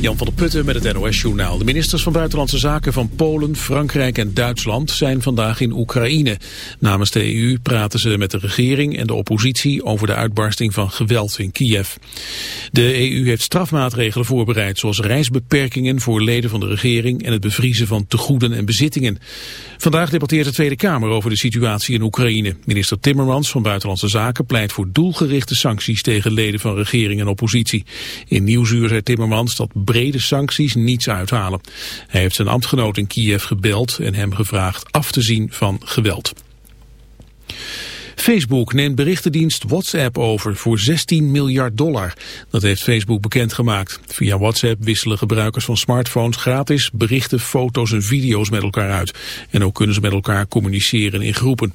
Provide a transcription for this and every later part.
Jan van der Putten met het NOS-journaal. De ministers van Buitenlandse Zaken van Polen, Frankrijk en Duitsland zijn vandaag in Oekraïne. Namens de EU praten ze met de regering en de oppositie over de uitbarsting van geweld in Kiev. De EU heeft strafmaatregelen voorbereid, zoals reisbeperkingen voor leden van de regering en het bevriezen van tegoeden en bezittingen. Vandaag debatteert de Tweede Kamer over de situatie in Oekraïne. Minister Timmermans van Buitenlandse Zaken pleit voor doelgerichte sancties tegen leden van regering en oppositie. In Nieuwsuur zei Timmermans dat brede sancties niets uithalen. Hij heeft zijn ambtgenoot in Kiev gebeld en hem gevraagd af te zien van geweld. Facebook neemt berichtendienst WhatsApp over voor 16 miljard dollar. Dat heeft Facebook bekendgemaakt. Via WhatsApp wisselen gebruikers van smartphones gratis berichten, foto's en video's met elkaar uit. En ook kunnen ze met elkaar communiceren in groepen.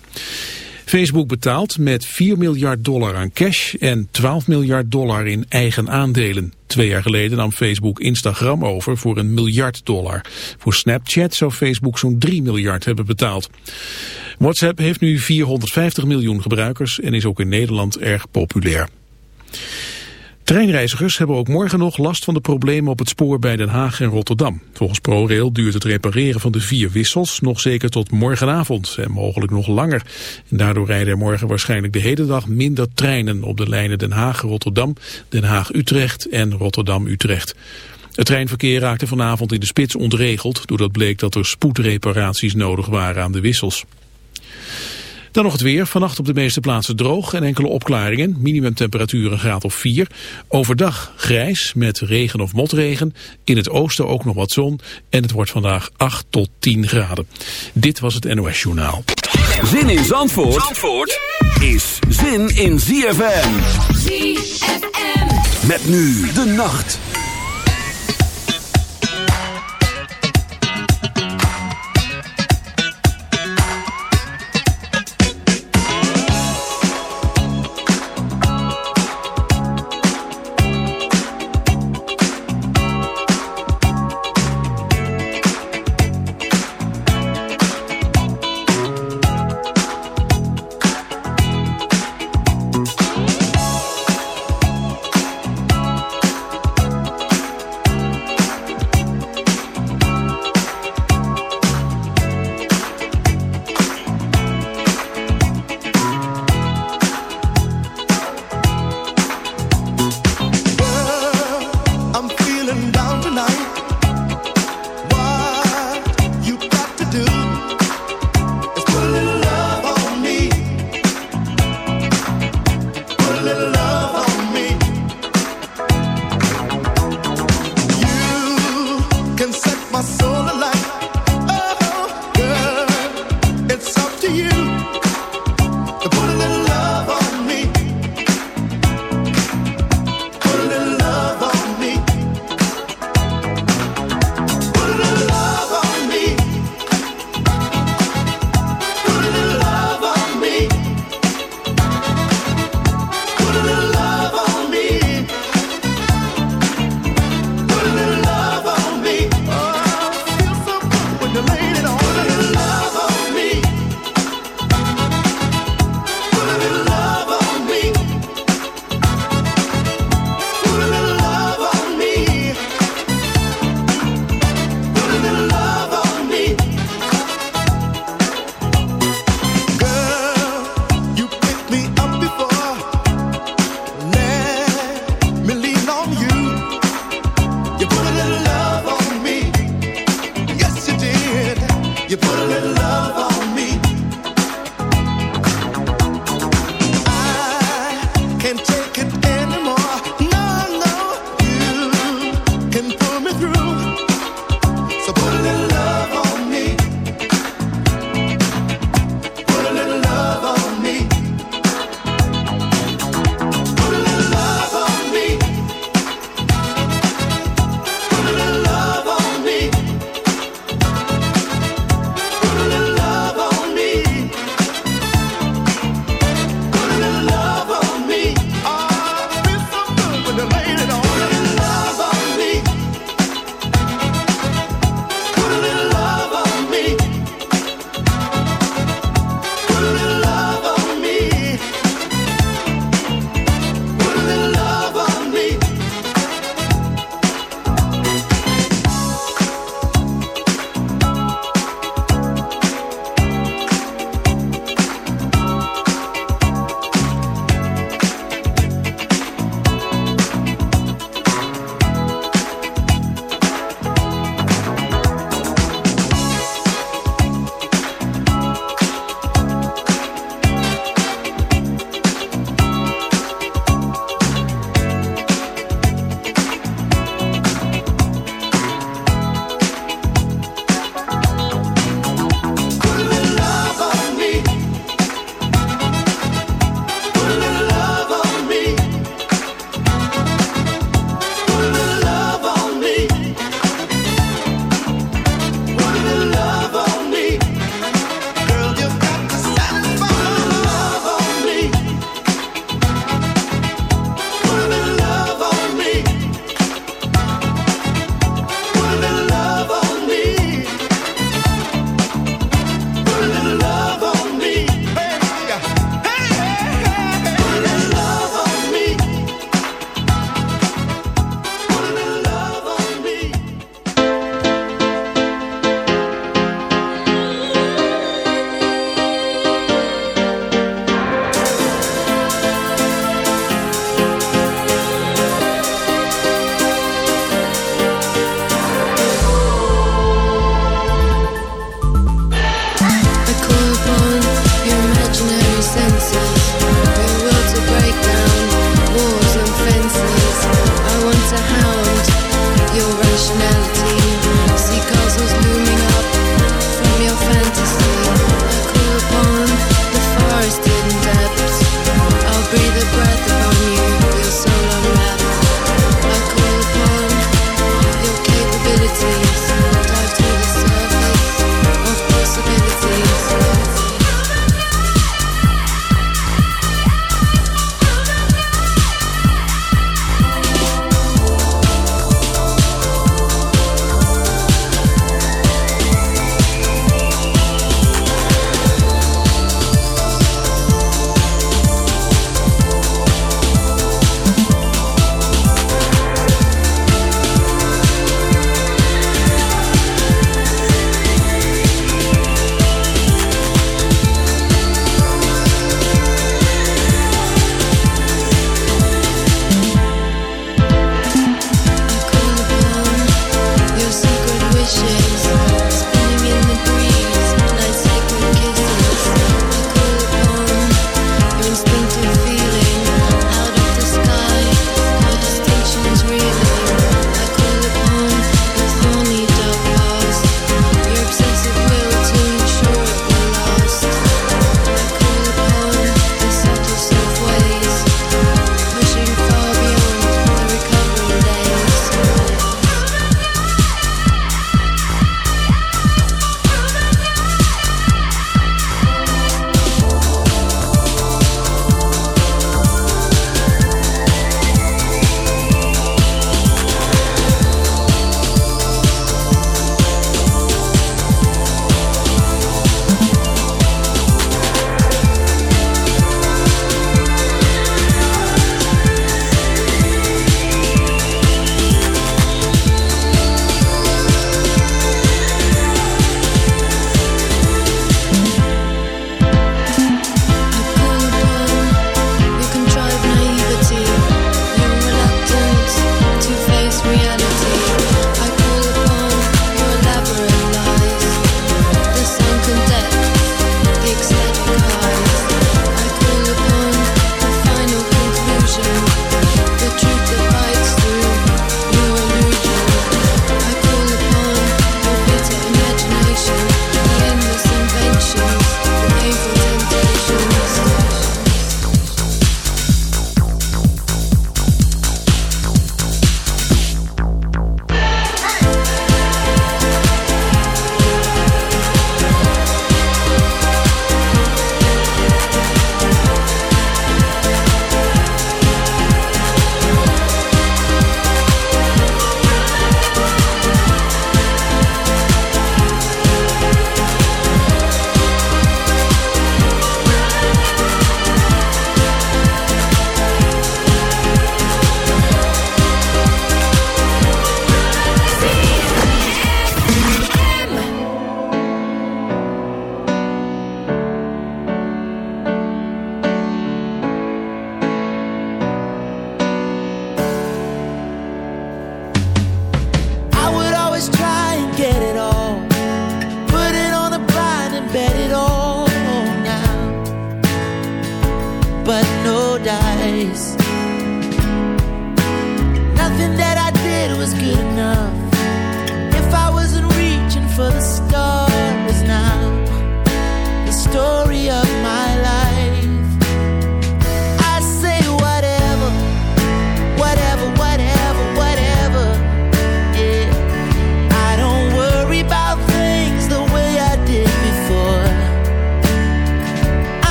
Facebook betaalt met 4 miljard dollar aan cash en 12 miljard dollar in eigen aandelen. Twee jaar geleden nam Facebook Instagram over voor een miljard dollar. Voor Snapchat zou Facebook zo'n 3 miljard hebben betaald. WhatsApp heeft nu 450 miljoen gebruikers en is ook in Nederland erg populair. Treinreizigers hebben ook morgen nog last van de problemen op het spoor bij Den Haag en Rotterdam. Volgens ProRail duurt het repareren van de vier wissels nog zeker tot morgenavond en mogelijk nog langer. En daardoor rijden er morgen waarschijnlijk de hele dag minder treinen op de lijnen Den Haag-Rotterdam, Den Haag-Utrecht en Rotterdam-Utrecht. Het treinverkeer raakte vanavond in de spits ontregeld doordat bleek dat er spoedreparaties nodig waren aan de wissels. Dan nog het weer. Vannacht op de meeste plaatsen droog en enkele opklaringen. Minimumtemperatuur een graad of 4. Overdag grijs met regen of motregen. In het oosten ook nog wat zon. En het wordt vandaag 8 tot 10 graden. Dit was het NOS Journaal. Zin in Zandvoort, Zandvoort is zin in ZFM. ZFM. Met nu de nacht.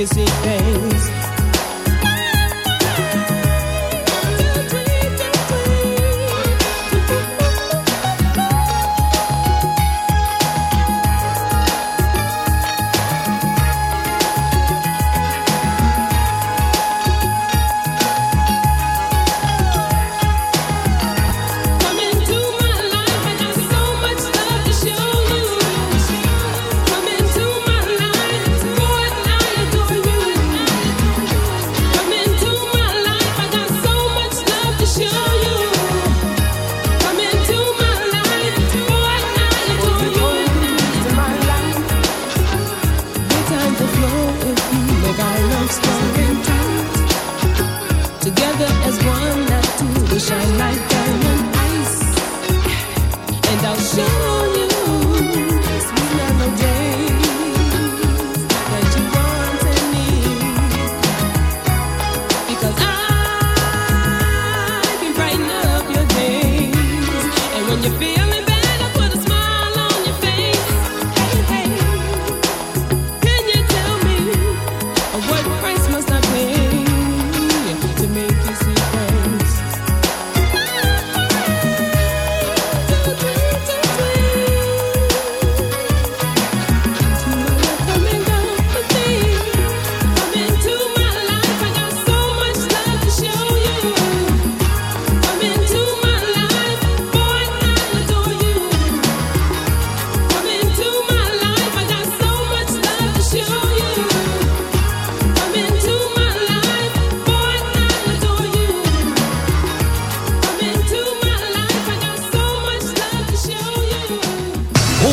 is in.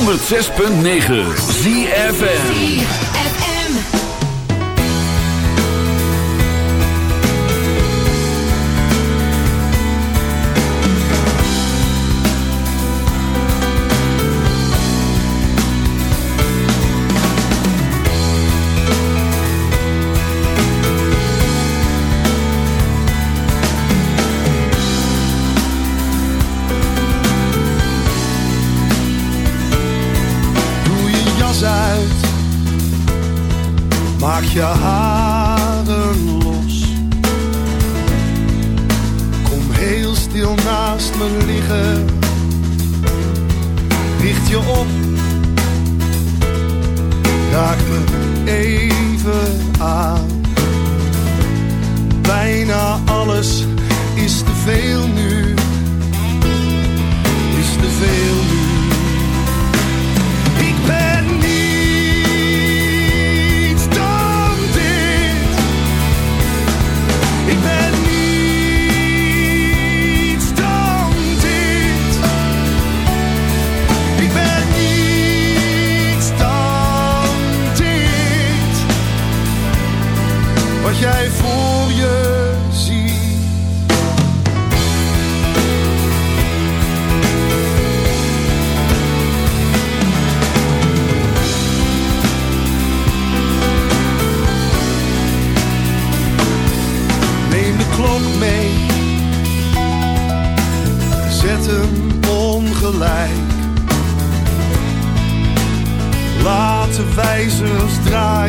106.9 ZFN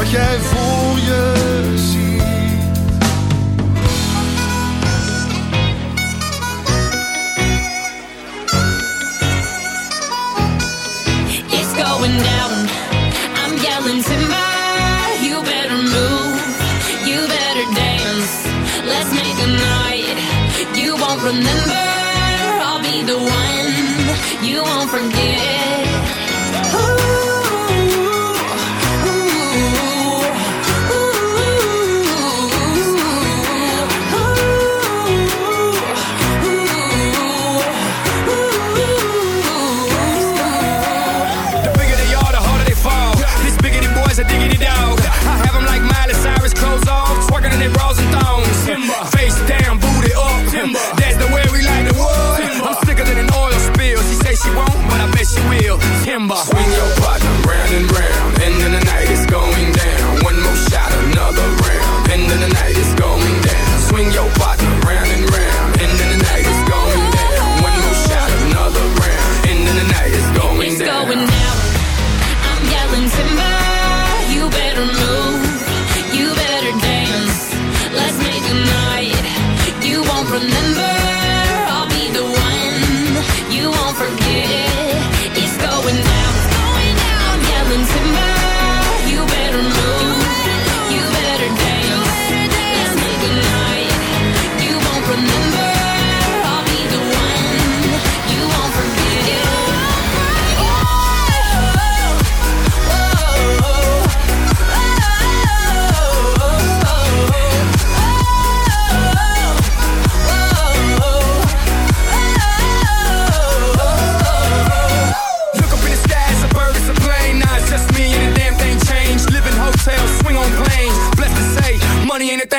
wat jij voor je ziet. It's going down, I'm yelling timber. You better move, you better dance. Let's make a night you won't remember. I'll be the one you won't forget.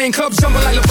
Nine club jumping like a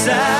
inside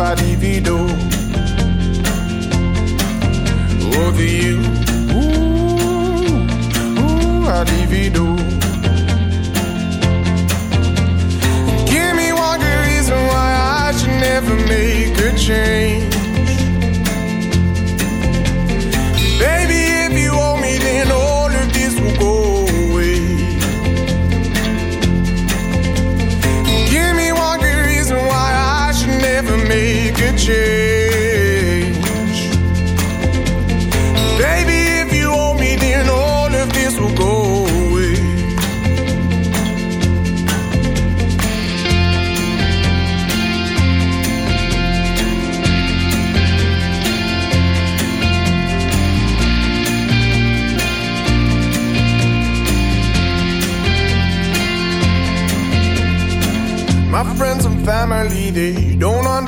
I divido over you. Ooh, ooh, I divido. Give me one good reason why I should never make a change. A change. Baby, if you owe me, then all of this will go away. My friends and family, they don't understand.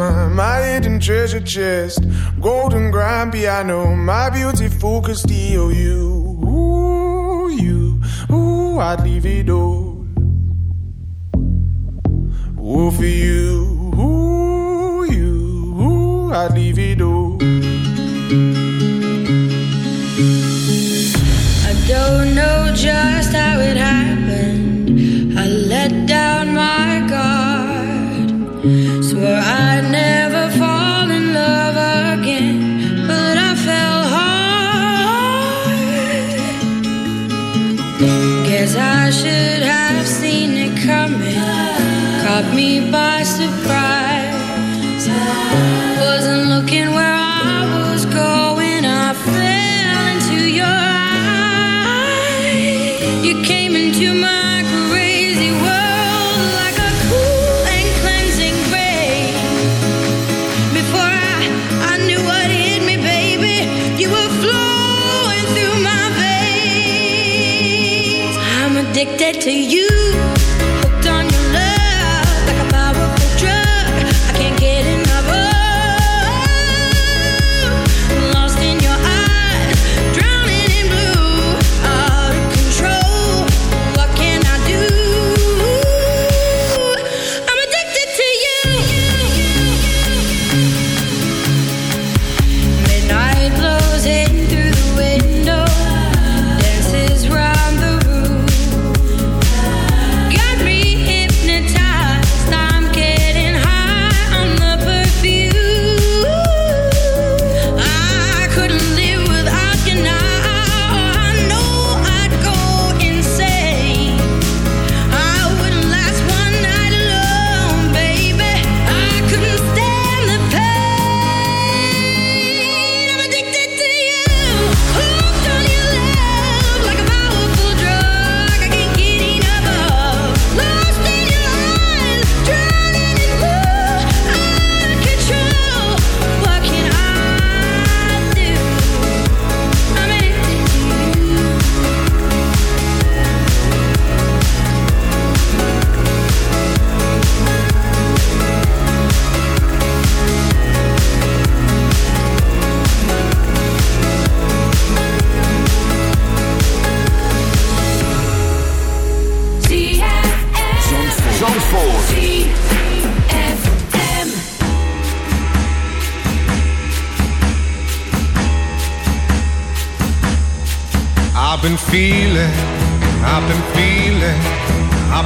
My, my hidden treasure chest, golden grand piano, my beautiful Castillo, you, ooh, you, ooh, I'd leave it all. Ooh, for you, ooh, you, ooh, I'd leave it all. I don't know just how it happened. I let down my guard. Swore I'd to you.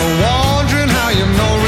I'm wondering how you know.